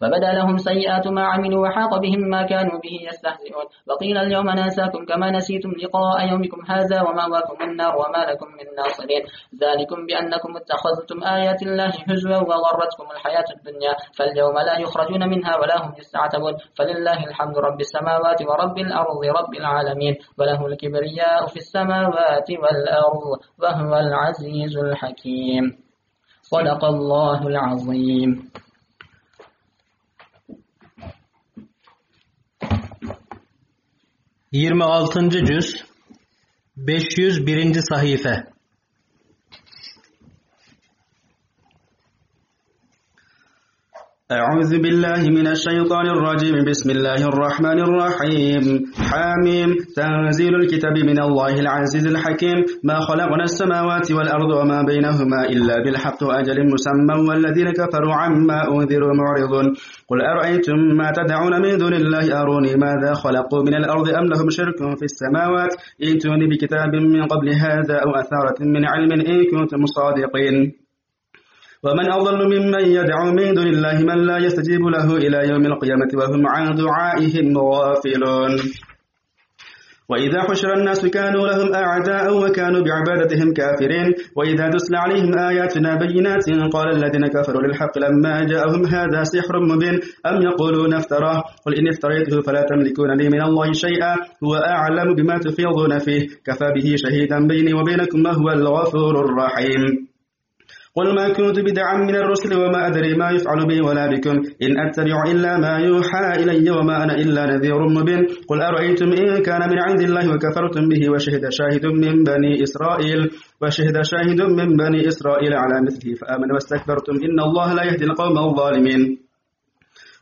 فبدا لهم سيئات ما عملوا وحاق بهم ما كانوا به يستهزئون. وقيل اليوم ناساكم كما نسيتم لقاء يومكم هذا ومأواكم النار وما لكم من ناصرين. ذلكم بأنكم اتخذتم آيات الله هزوا وغرتكم الحياة الدنيا. فاليوم لا يخرجون منها ولا هم يستعتبون. فلله الحمد رب السماوات ورب الأرض رب العالمين. وله الكبرياء في السماوات والأرض وهو العزيز الحكيم. صدق الله العظيم. 26. cüz 501. sayfa أعوذ بالله من الشيطان الرجيم. بسم الله الرحمن الرحيم. حاميم. تنزيل الكتاب من الله العزيز الحكيم. ما خلقنا السماوات والأرض وما بينهما إلا بالحق وأجل مسمى والذين كفروا عما أنذروا معرضون. قل أرأيتم ما تدعون من دون الله؟ أروني ماذا خلقوا من الأرض أم لهم شرك في السماوات؟ ائتوني بكتاب من قبل هذا أو أثارة من علم إن كنتم صادقين. ومن أضل ممن يدعو من دون الله من لا يستجيب له إلى يوم القيامة وهم عن دعائهم غافلون. وإذا حشر الناس كانوا لهم أعداء وكانوا بعبادتهم كافرين وإذا تسلى عليهم آياتنا بينات قال الذين كفروا للحق لما جاءهم هذا سحر مبين أم يقولون افتراه؟ قل إن افتريته فلا تملكون لي من الله شيئا هو أعلم بما تفيضون فيه كفى به شهيدا بيني وبينكم وهو الغفور الرحيم. قل ما كنت بدعا من الرسل وما أدري ما يفعل بي ولا بكم إن أتبع إلا ما يوحى إلي وما أنا إلا نذير مبين قل أرأيتم إن كان من عند الله وكفرتم به وشهد شاهد من بني إسرائيل وشهد شاهد من بني إسرائيل على مثله فآمن واستكبرتم إن الله لا يهدي القوم الظالمين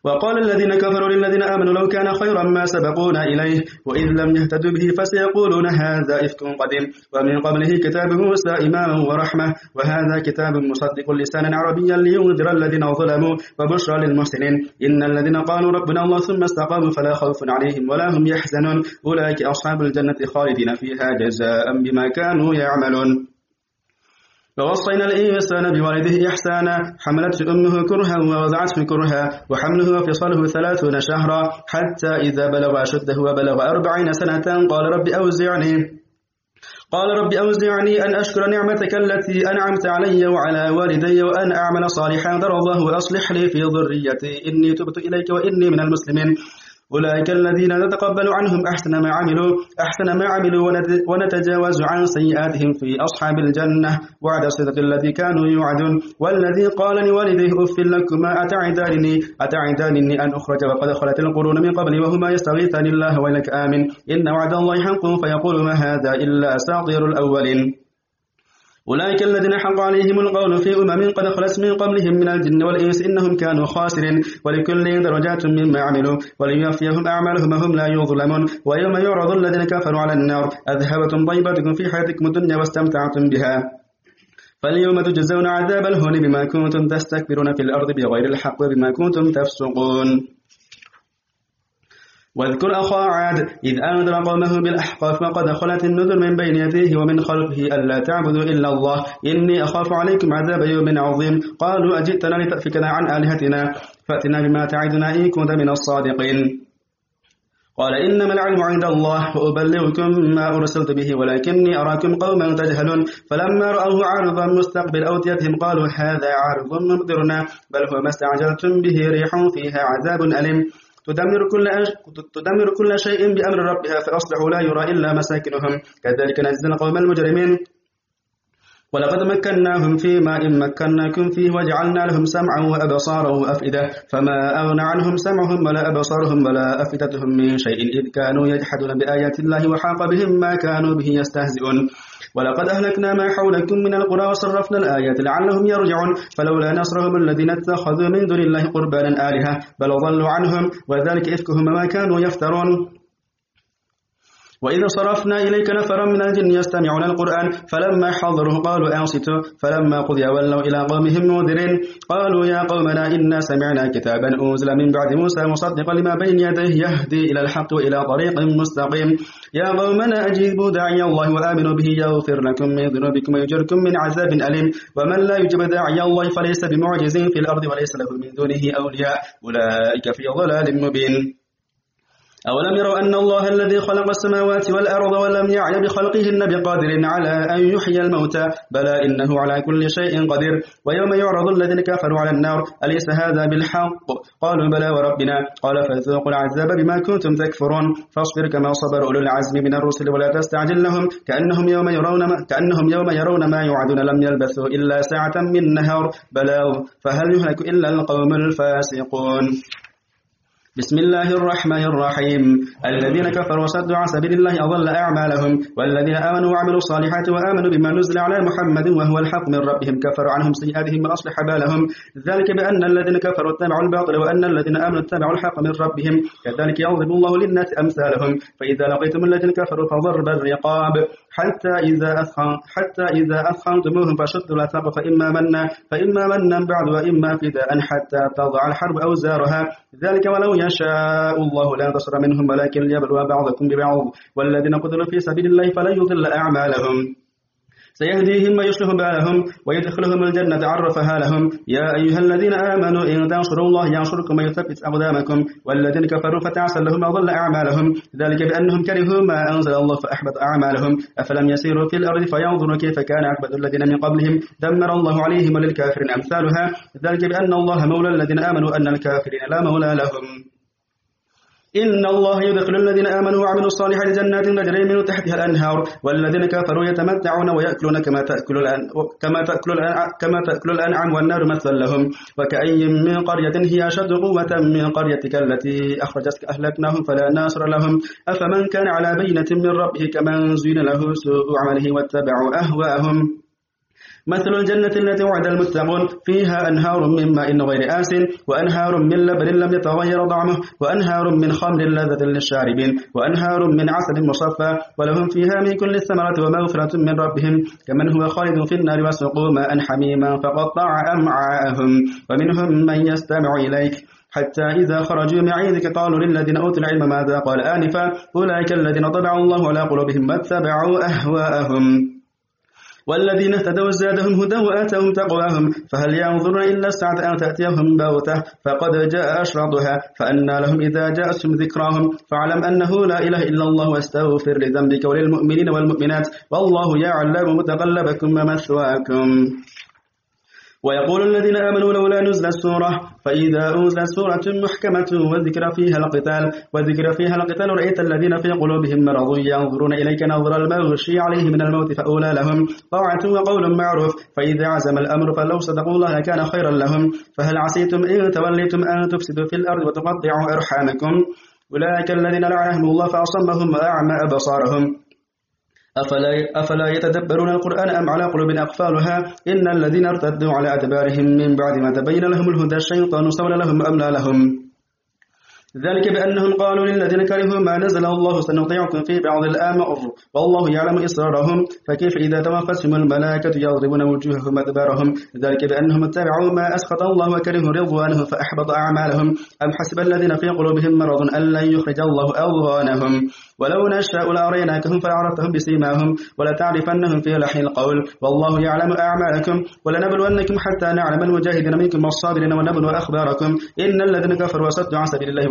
وقال الذين كفروا للذين آمنوا لو كان خيرا ما سبقونا إليه وإذ لم يهتدوا به فسيقولون هذا إفك قديم. ومن قبله كتاب موسى إماما ورحمة وهذا كتاب مصدق لسانا عربيا لينذر الذين ظلموا وبشرى للمحسنين. إن الذين قالوا ربنا الله ثم استقاموا فلا خوف عليهم ولا هم يحزنون. أولئك أصحاب الجنة خالدين فيها جزاء بما كانوا يعملون. ووصينا الإنسان بوالده إحسانا حملته أمه كرها ووضعته كرها وحمله وفصله ثلاثون شهرا حتى إذا بلغ أشده وبلغ أربعين سنة قال رب أوزعني. قال رب أوزعني أن أشكر نعمتك التي أنعمت علي وعلى والدي وأن أعمل صالحا الله وأصلح لي في ذريتي. إني تبت إليك وإني من المسلمين. أولئك الذين نتقبل عنهم أحسن ما عملوا أحسن ما عملوا ونتجاوز عن سيئاتهم في أصحاب الجنة. وعد الصدق الذي كانوا يوعدون. والذي قال لوالديه أف لكما أتعدانني أتعدانني أن أخرج وقد خلت القرون من قبلي وهما يستغيثان الله ويلك آمن إن وعد الله حق فيقول ما هذا إلا أساطير الأولين. أولئك الذين حق عليهم القول في أمم قد خلت من قبلهم من الجن والإنس إنهم كانوا خاسرين ولكل درجات مما عملوا وليوفيهم أعمالهم وهم لا يظلمون ويوم يعرض الذين كفروا على النار أذهبتم طيبتكم في حياتكم الدنيا واستمتعتم بها فاليوم تجزون عذاب الهون بما كنتم تستكبرون في الأرض بغير الحق وبما كنتم تفسقون واذكر أخا عاد إذ أنذر قومه بالأحقاف وقد خلت النذر من بين يديه ومن خلفه ألا تعبدوا إلا الله. إني أخاف عليكم عذاب يوم عظيم. قالوا أجئتنا لتأفكنا عن آلهتنا. فأتنا بما تعدنا إن كنت من الصادقين. قال إنما العلم عند الله. وأبلغكم ما أرسلت به ولكني أراكم قوما تجهلون. فلما رأوه عارضا مستقبل أوتيتهم قالوا هذا عارض ممطرنا. بل هو ما استعجلتم به ريح فيها عذاب أليم. تدمر كل. تدمر كل شيء بأمر ربها فأصبحوا لا يرى إلا مساكنهم كذلك نجزي القوم المجرمين ولقد مكناهم في ماء مكناكم فيه وجعلنا لهم سمعا وأبصارا وأفئدة. فما أغنى عنهم سمعهم ولا أبصارهم ولا أفئدتهم من شيء إذ كانوا يجحدون بآيات الله وحاق بهم ما كانوا به يستهزئون. ولقد أهلكنا ما حولكم من القرى وصرفنا الآيات لعلهم يرجعون. فلولا نصرهم الذين اتخذوا من دون الله قربانا آلهة بل ضلوا عنهم وذلك إفكهم ما كانوا يفترون. وإذا صرفنا إليك نفرا من الجن يستمعون القرآن فلما حضروا قالوا أنصتوا. فلما قضي ولوا إلى قومهم منذرين قالوا يا قومنا إنا سمعنا كتابا أنزل من بعد موسى مصدقا لما بين يديه يهدي إلى الحق وإلى طريق مستقيم. يا قومنا أجيبوا داعي الله وآمنوا به يغفر لكم من ذنوبكم ويجركم من عذاب أليم. ومن لا يجب داعي الله فليس بمعجز في الأرض وليس له من دونه أولياء. أولئك في ضلال مبين. أولم يروا أن الله الذي خلق السماوات والأرض ولم يعي بخلقهن بقادر على أن يحيي الموتى؟ بلى إنه على كل شيء قدير. ويوم يعرض الذين كفروا على النار أليس هذا بالحق؟ قالوا بلى وربنا. قال فذوقوا العذاب بما كنتم تكفرون. فاصبر كما صبر أولو العزم من الرسل ولا تستعجل لهم. كأنهم يوم يرون ما كأنهم يوم يرون ما يوعدون. لم يلبثوا إلا ساعة من نهار. بلاغ فهل يهلك إلا القوم الفاسقون. بسم الله الرحمن الرحيم. الذين كفروا وصدوا عن سبيل الله أضل أعمالهم. والذين آمنوا وعملوا الصالحات وآمنوا بما نزل على محمد وهو الحق من ربهم كفروا عنهم سيئاتهم وأصلح بالهم. ذلك بأن الذين كفروا اتبعوا الباطل وأن الذين آمنوا اتبعوا الحق من ربهم. كذلك يضرب الله للناس أمثالهم. فإذا لقيتم الذين كفروا فضرب الرقاب. حتى إذا أثخن حتى إذا أثخنتموهم فشدوا الأثاق فإما منا فإما منا بعد وإما فداء حتى تضع الحرب أوزارها. ذلك ولو يشاء الله لا انتصر منهم ولكن ليبلو بعضكم ببعض والذين قتلوا في سبيل الله فلن يضل أعمالهم. سيهديهم ويصلح بالهم ويدخلهم الجنة عرفها لهم. يا أيها الذين آمنوا إن تنصروا الله ينصركم ويثبت أقدامكم. والذين كفروا فتعسى لهم أضل أعمالهم. ذلك بأنهم كرهوا ما أنزل الله فأحبط أعمالهم. أفلم يسيروا في الأرض فينظروا كيف كان عقبة الذين من قبلهم. دمر الله عليهم وللكافرين أمثالها. ذلك بأن الله مولى الذين آمنوا أن الكافرين لا مولى لهم. إن الله يدخل الذين آمنوا وعملوا الصالحات جنات تجري من تحتها الأنهار والذين كفروا يتمتعون ويأكلون كما تأكل الأن كما تأكل الأن كما تأكل الأنعام والنار مثل لهم. وكأي من قرية هي أشد قوة من قريتك التي أخرجتك أهلكناهم فلا ناصر لهم. أفمن كان على بينة من ربه كمن زين له سوء عمله واتبعوا أهواءهم مثل الجنة التي وعد المتقون فيها أنهار من ماء غير آس وأنهار من لبن لم يتغير طعمه وأنهار من خمر لذة للشاربين وأنهار من عسل مصفى ولهم فيها من كل الثمرات ومغفرة من ربهم. كمن هو خالد في النار وسقوا ماء حميما فقطع أمعاءهم. ومنهم من يستمع إليك. حتى إذا خرجوا من عيدك قالوا للذين أوتوا العلم ماذا قال آنفا؟ أولئك الذين طبع الله على قلوبهم واتبعوا أهواءهم. والذين اهتدوا زادهم هدى وآتاهم تقواهم فهل ينظرون إلا الساعة أن تأتيهم بغتة؟ فقد جاء أشرطها فأنا لهم إذا جاءتهم ذكراهم. فاعلم أنه لا إله إلا الله واستغفر لذنبك وللمؤمنين والمؤمنات والله يعلم متقلبكم ومثواكم. ويقول الذين آمنوا لولا نزل السورة فإذا أنزلت سورة محكمة وذكر فيها القتال وذكر فيها القتال رأيت الذين في قلوبهم مرض ينظرون إليك نظر المغشي عليه من الموت فأولى لهم. طاعة وقول معروف فإذا عزم الأمر فلو صدقوا الله كان خيرا لهم. فهل عسيتم إن توليتم أن تفسدوا في الأرض وتقطعوا أرحامكم؟ أولئك الذين لعنهم الله فأصمهم وأعمى أبصارهم. أفلا, أفلا يتدبرون القرآن أم على قلوب أقفالها؟ إن الذين ارتدوا على أدبارهم من بعد ما تبين لهم الهدى الشيطان صول لهم أملا لهم. ذلك بأنهم قالوا للذين كرهوا ما نزل الله سنطيعكم في بعض الآمر. والله يعلم إصرارهم. فكيف إذا توفتهم الملائكة يضربون وجوههم أدبارهم؟ ذلك بأنهم اتبعوا ما أسخط الله وكرهوا رضوانه فأحبط أعمالهم. أم حسب الذين في قلوبهم مرض أن لن يخرج الله أضغانهم ولو نشاء لأريناكهم فعرفتهم بسيماهم. ولتعرفنهم في لحن القول. والله يعلم أعمالكم. ولنبلونكم حتى نعلم المجاهدين منكم والصابرين ونبلو أخباركم. إن الذين كفروا وصدوا عن سبيل الله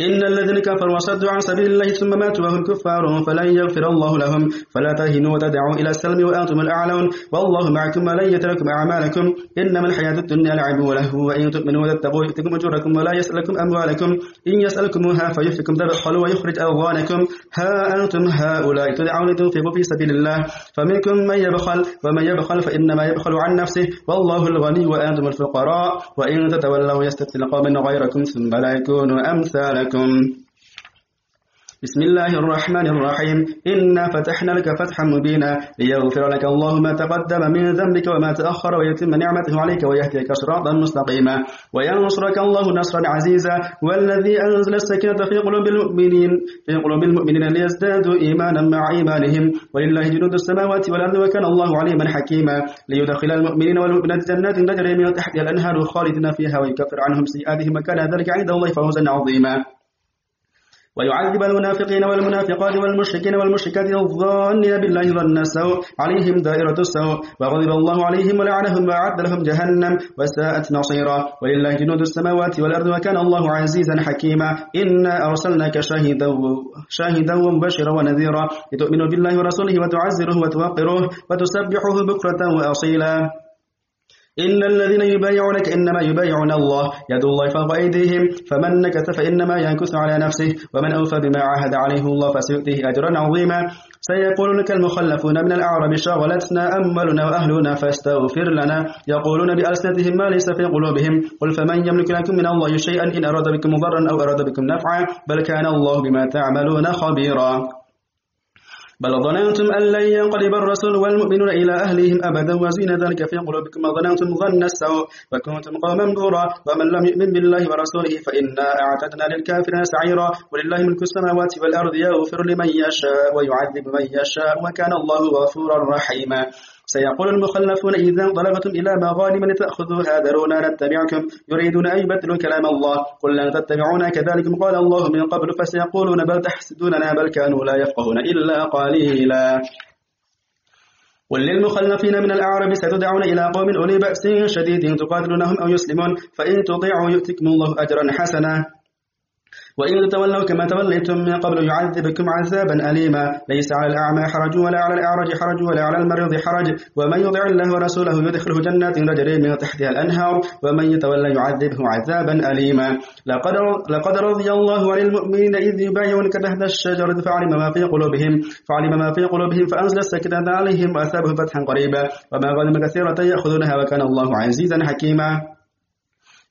إن الذين كفروا وصدوا عن سبيل الله ثم ماتوا وهم كفار فلن يغفر الله لهم فلا تهنوا وتدعوا إلى السلم وأنتم الأعلون والله معكم ولن يتركم أعمالكم إنما الحياة الدنيا لعب وله وإن تؤمنوا وتتقوا يؤتكم أجوركم ولا يسألكم أموالكم إن يسألكموها فيفتكم تبخلوا ويخرج أغوانكم ها أنتم هؤلاء تدعون تنفقوا في سبيل الله فمنكم من يبخل ومن يبخل فإنما يبخل عن نفسه والله الغني وأنتم الفقراء وإن تتولوا يستبدل قوما غيركم ثم لا يكونوا أمثالكم لكم بسم الله الرحمن الرحيم. إنا فتحنا لك فتحا مبينا ليغفر لك الله ما تقدم من ذنبك وما تأخر ويتم نعمته عليك ويهديك صراطا مستقيما. وينصرك الله نصرا عزيزا. والذي أنزل السكينة في قلوب المؤمنين في قلوب المؤمنين ليزدادوا إيمانا مع إيمانهم. ولله جنود السماوات والأرض وكان الله عليما حكيما. ليدخل المؤمنين والمؤمنات جنات تجري من تحتها الأنهار خالدين فيها ويكفر عنهم سيئاتهم. وكان ذلك عند الله فوزا عظيما. ويعذب المنافقين والمنافقات والمشركين والمشركات الظانين بالله ظن السوء عليهم دائرة السوء وغضب الله عليهم ولعنهم وأعد لهم جهنم وساءت نصيرا ولله جنود السماوات والأرض وكان الله عزيزا حكيما إنا أرسلناك شاهدا شاهدا ومبشرا ونذيرا لتؤمنوا بالله ورسوله وتعزروه وتوقروه وتسبحوه بكرة وأصيلا إن الذين يبايعونك إنما يبايعون الله يد الله فوق أيديهم فمن نكث فإنما ينكث على نفسه ومن أوفى بما عاهد عليه الله فسيؤتيه أجرا عظيما سيقول لك المخلفون من الأعراب شغلتنا أموالنا وأهلنا فاستغفر لنا يقولون بألسنتهم ما ليس في قلوبهم قل فمن يملك لكم من الله شيئا إن أراد بكم ضرا أو أراد بكم نفعا بل كان الله بما تعملون خبيرا بل ظننتم أن لن ينقلب الرسول والمؤمنون إلى أهلهم أبدا وزين ذلك في قلوبكم وظننتم ظن السوء وكنتم قوما بورا ومن لم يؤمن بالله ورسوله فإنا أعتدنا للكافرين سعيرا ولله ملك السماوات والأرض يغفر لمن يشاء ويعذب من يشاء وكان الله غفورا رحيما سيقول المخلفون إذا انطلقتم إلى مغانم لتأخذوها ذرونا نتبعكم يريدون أن يبدلوا كلام الله. قل لن تتبعونا. كذلك قال الله من قبل فسيقولون بل تحسدوننا بل كانوا لا يفقهون إلا قليلا. قل للمخلفين من الأعراب ستدعون إلى قوم أولي بأس شديد تقاتلونهم أو يسلمون. فإن تطيعوا يؤتكم الله أجرا حسنا. وإن تولوا كما توليتم من قبل يعذبكم عذابا أليما. ليس على الأعمى حرج ولا على الأعرج حرج ولا على المريض حرج. ومن يطع الله ورسوله يدخله جنات تجري من تحتها الأنهار. ومن يتولى يعذبه عذابا أليما. لقد لقد رضي الله عن المؤمنين إذ يبايعونك تحت الشجرة فعلم ما في قلوبهم فعلم ما في قلوبهم فأنزل السكينة عليهم وأثابهم فتحا قريبا. وما غنم كثيرة يأخذونها وكان الله عزيزا حكيما.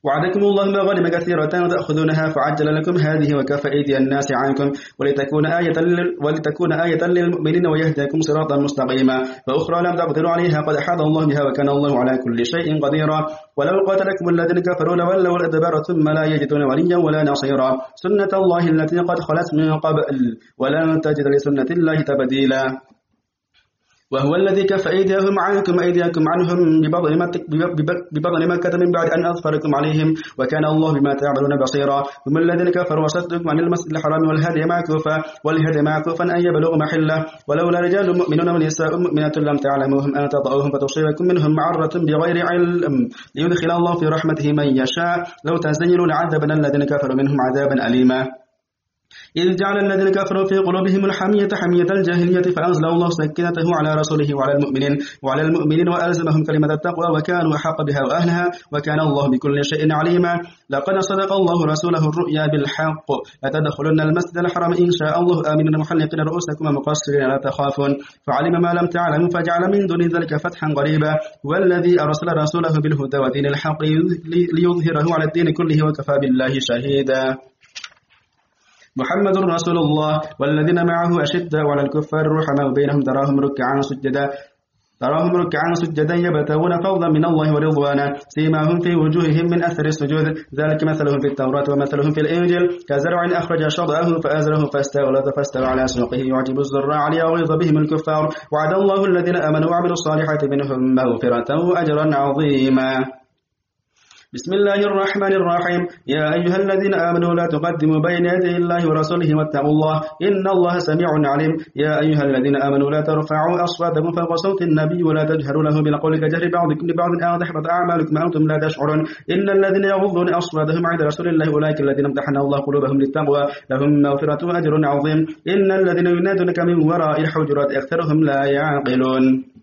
وعدكم الله مغانم كثيرة تأخذونها فعجل لكم هذه وكف أيدي الناس عنكم ولتكون آية ولتكون آية للمؤمنين ويهديكم صراطا مستقيما. وأخرى لم تقدروا عليها قد أحاط الله بها وكان الله على كل شيء قديرا. ولو قاتلكم الذين كفروا لولوا الأدبار ثم لا يجدون وليا ولا نصيرا. سنة الله التي قد خلت من قبل ولن تجد لسنة الله تبديلا. وهو الذي كف أيديهم عنكم أيديكم عنهم ببطن مكة من بعد أن أظفركم عليهم. وكان الله بما تعملون بصيرا. هم الذين كفروا وصدكم عن المسجد الحرام والهدي معكوفا والهدي معكوفا أن يبلغ محلة. ولولا رجال مؤمنون ونساء مؤمنات لم تعلموهم أن تضعوهم فتصيبكم منهم معرة بغير علم. ليدخل الله في رحمته من يشاء. لو تزينوا لعذبنا الذين كفروا منهم عذابا أليما. إذ جعل الذين كفروا في قلوبهم الحمية حمية الجاهلية فأنزل الله سكينته على رسوله وعلى المؤمنين وعلى المؤمنين وألزمهم كلمة التقوى وكانوا أحق بها وأهلها وكان الله بكل شيء عليما. لقد صدق الله رسوله الرؤيا بالحق. لتدخلن المسجد الحرام إن شاء الله. آمنين محلقين رؤوسكم ومقصرين لا تخافون. فعلم ما لم تعلموا فجعل من دون ذلك فتحا قريبا والذي أرسل رسوله بالهدى ودين الحق ليظهره على الدين كله وكفى بالله شهيدا. محمد رسول الله والذين معه أشداء على الكفار رحماء بينهم تراهم ركعا سجدا. تراهم ركعا سجدا يبتغون فضلا من الله ورضوانا. سيماهم في وجوههم من أثر السجود. ذلك مثلهم في التوراة ومثلهم في الإنجيل. كزرع أخرج شطأه فأزره فاستغلظ فاستوى على سوقه. يعجب الزراع ليغيظ بهم الكفار. وعد الله الذين آمنوا وعملوا الصالحات منهم مغفرة وأجرا عظيما. بسم الله الرحمن الرحيم. يا أيها الذين آمنوا لا تقدموا بين يدي الله ورسوله واتقوا الله إن الله سميع عليم. يا أيها الذين آمنوا لا ترفعوا أصواتكم فوق صوت النبي ولا تجهروا له بالقول كجهر بعضكم لبعض. أن تحبط أعمالكم أنتم لا تشعرون. إن الذين يغضون أصواتهم عند رسول الله أولئك الذين امتحن الله قلوبهم للتقوى. لهم مغفرة وأجر عظيم. إن الذين ينادونك من وراء الحجرات أكثرهم لا يعقلون.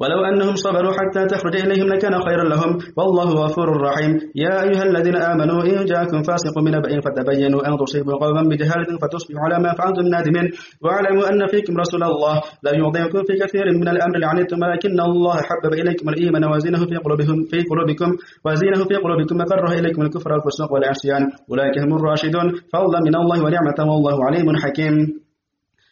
ولو أنهم صبروا حتى تخرج إليهم لكان خيرا لهم. والله غفور رحيم. يا أيها الذين آمنوا إن جاءكم فاسق من بئ فتبينوا أن تصيبوا قوما بجهالة فتصبحوا على ما فعلتم نادمين. واعلموا أن فيكم رسول الله. لا يعطيكم في كثير من الأمر لعنتم ولكن الله حبب إليكم الإيمان وزينه في قلوبهم في قلوبكم وزينه في قلوبكم وكره إليكم الكفر والفسوق والعصيان. أولئك هم الراشدون. فضلا من الله ونعمة والله عليم حكيم.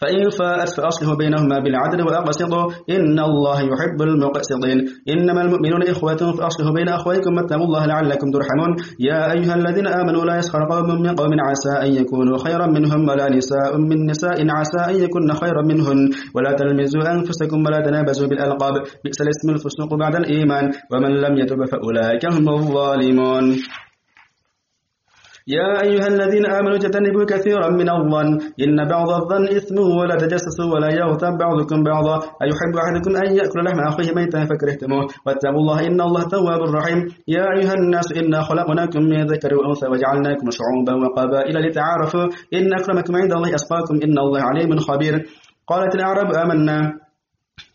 فإن فاءت فأصله بينهما بالعدل وأقسطوا إن الله يحب المقسطين. إنما المؤمنون إخوة فأصله بين أخويكم واتقوا الله لعلكم ترحمون. يا أيها الذين آمنوا لا يسخر قوم من قوم عسى أن يكونوا خيرا منهم ولا نساء من نساء عسى أن يكون خيرا منهن. ولا تلمزوا أنفسكم ولا تنابزوا بالألقاب. بئس الاسم الفسوق بعد الإيمان. ومن لم يتب فأولئك هم الظالمون. يا أيها الذين آمنوا تتنبوا كثيرا من الظن إن بعض الظن إثم ولا تجسسوا ولا يغتب بعضكم بعضا. أيحب أحدكم أن يأكل لحم أخيه ميتا فكرهتموه. واتقوا الله إن الله تواب رحيم. يا أيها الناس إنا خلقناكم من ذكر وأنثى وجعلناكم شعوبا وقبائل لتعارفوا. إن أكرمكم عند الله أسقاكم إن الله عليم خبير. قالت الأعراب آمنا.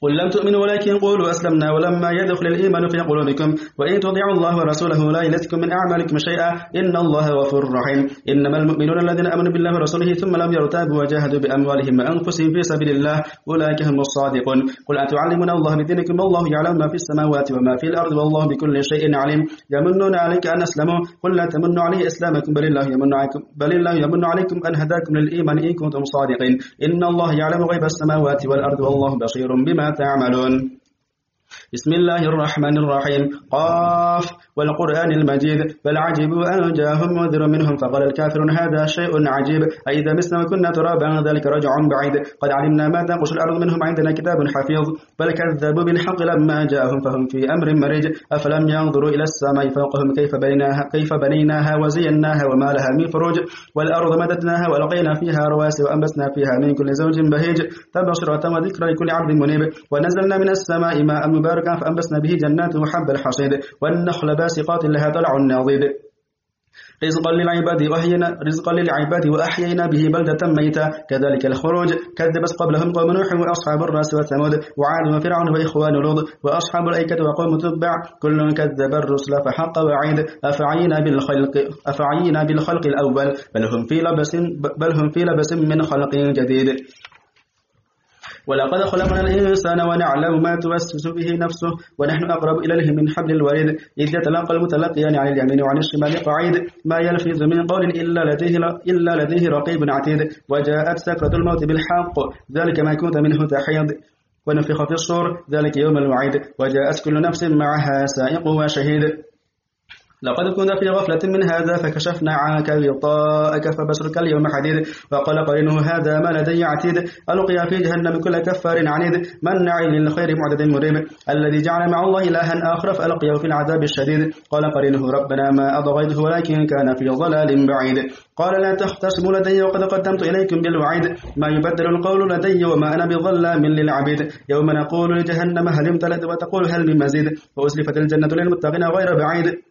قل لم تؤمنوا ولكن قولوا أسلمنا ولما يدخل الإيمان في قلوبكم وإن تطيعوا الله ورسوله لا يلتكم من أعمالكم شيئا إن الله غفور رحيم إنما المؤمنون الذين آمنوا بالله ورسوله ثم لم يرتابوا وجاهدوا بأموالهم وأنفسهم في سبيل الله أولئك هم الصادقون قل أتعلمون الله بدينكم والله يعلم ما في السماوات وما في الأرض والله بكل شيء عليم يمنون عليك أن أسلموا قل لا تمنوا عليه إسلامكم بل الله يمن عليكم بل الله يمن عليكم أن هداكم للإيمان إن كنتم صادقين إن الله يعلم غيب السماوات والأرض والله بصير بما تعملون. بسم الله الرحمن الرحيم قاف والقرآن المجيد بل عجبوا أن جاءهم منذر منهم فقال الكافرون هذا شيء عجيب أئذا مسنا وكنا ترابا ذلك رجع بعيد قد علمنا ما تنقش الأرض منهم عندنا كتاب حفيظ بل كذبوا بالحق لما جاءهم فهم في أمر مريج أفلم ينظروا إلى السماء فوقهم كيف بنيناها, كيف بنيناها وزيناها وما لها من فروج والأرض مددناها وألقينا فيها رواسي وأنبسنا فيها من كل زوج بهيج تبصرة وذكرى لكل عبد منيب ونزلنا من السماء ماء مباركا فأنبسنا به جنات وحب الحصيد والنخل باسقات لها طلع ناضد رزقا للعباد وأحيينا رزقا للعباد وأحيينا به بلدة ميتة كذلك الخروج. كذبت قبلهم قوم نوح وأصحاب الرأس وثمود وعاد وفرعون وإخوان لوط وأصحاب الأيكة وقوم تبع. كل كذب الرسل فحق وعيد. أفعينا بالخلق أفعينا بالخلق الأول. بل هم في لبس بل هم في لبس من خلق جديد. ولقد خلقنا الإنسان ونعلم ما توسوس به نفسه ونحن أقرب إليه من حبل الوريد. إذ يتلقى المتلقيان عن اليمين وعن الشمال قعيد. ما يلفظ من قول إلا لديه, إلا لديه رقيب عتيد. وجاءت سكرة الموت بالحق. ذلك ما كنت منه تحيض. ونفخ في الصور. ذلك يوم الوعيد. وجاءت كل نفس معها سائق وشهيد. لقد كنت في غفلة من هذا فكشفنا عنك غطاءك فبصرك اليوم حديد. وقال قرينه هذا ما لدي عتيد. ألقي في جهنم كل كفار عنيد. منع للخير معدد مريب. الذي جعل مع الله إلها آخر فألقيه في العذاب الشديد. قال قرينه ربنا ما أضغيته ولكن كان في ضلال بعيد. قال لا تختصموا لدي وقد قدمت إليكم بالوعيد. ما يبدل القول لدي وما أنا بظلام للعبيد. يوم نقول لجهنم هل امتلت وتقول هل من مزيد وأسلفت الجنة للمتقين غير بعيد.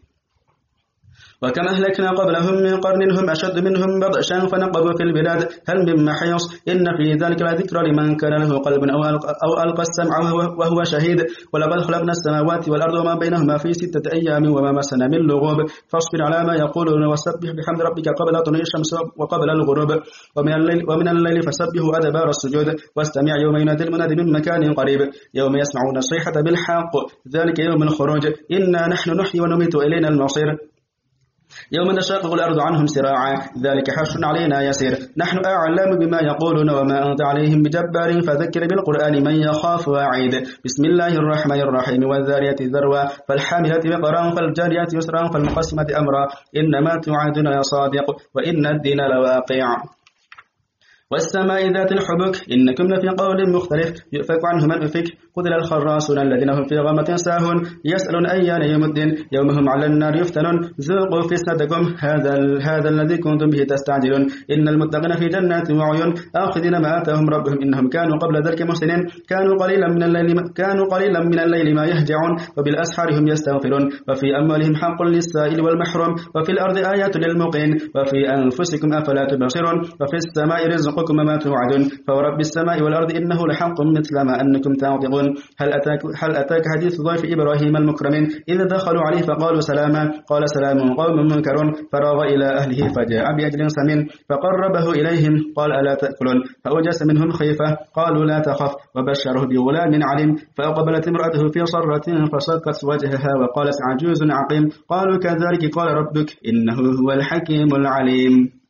وكما أهلكنا قبلهم من قرن هم أشد منهم بطشا فنقبوا في البلاد. هل من محيص؟ إن في ذلك لذكرى لمن كان له قلب أو ألقى, أو ألقى السمع وهو شهيد. ولقد خلقنا السماوات والأرض وما بينهما في ستة أيام وما مسنا من لغوب. فاصبر على ما يقولون وسبح بحمد ربك قبل طلوع الشمس وقبل الغروب. ومن الليل, ومن الليل فسبحوا أدبار السجود. واستمع يوم ينادي المنادي من مكان قريب. يوم يسمعون الصيحة بالحق. ذلك يوم الخروج. إنا نحن نحيي ونميت إلينا المصير. يوم نشاقق الأرض عنهم سراعا. ذلك حش علينا يسير نحن أعلم بما يقولون وما أنت عليهم بجبار. فذكر بالقرآن من يخاف وعيد بسم الله الرحمن الرحيم. والذاريات ذروا فالحاملة بقرا فالجاريات يسرا فالمقسمة أمرا. إنما توعدون يا صادق وإن الدين لواقع. والسماء ذات الحبك. إنكم لفي قول مختلف. يؤفك عنه من أفك. قتل الخراصون الذين هم في غمة ساهون. يسألون أيان يوم الدين. يوم هم على النار يفتنون. ذوقوا فتنتكم هذا هذا الذي كنتم به تستعجلون. إن المتقين في جنات وعيون. آخذين ما آتاهم ربهم. إنهم كانوا قبل ذلك محسنين. كانوا قليلا من الليل ما كانوا قليلا من الليل ما يهجعون. وبالأسحار هم يستغفرون وفي أموالهم حق للسائل والمحروم. وفي الأرض آيات للمقين وفي أنفسكم أفلا تبصرون. وفي السماء رزقكم ما توعدون. فورب السماء والأرض إنه لحق مثل ما أنكم تعطقون هل أتاك, هل أتاك حديث ضيف إبراهيم المكرمين؟ إذا دخلوا عليه فقالوا سلاما قال سلام قوم منكرون فراغ إلى أهله فجاء بأجل سمين فقربه إليهم قال ألا تأكلون؟ فأوجس منهم خيفة قالوا لا تخف وبشره بغلام عليم فأقبلت امرأته في صرة فصكت وجهها وقالت عجوز عقيم قالوا كذلك قال ربك إنه هو الحكيم العليم.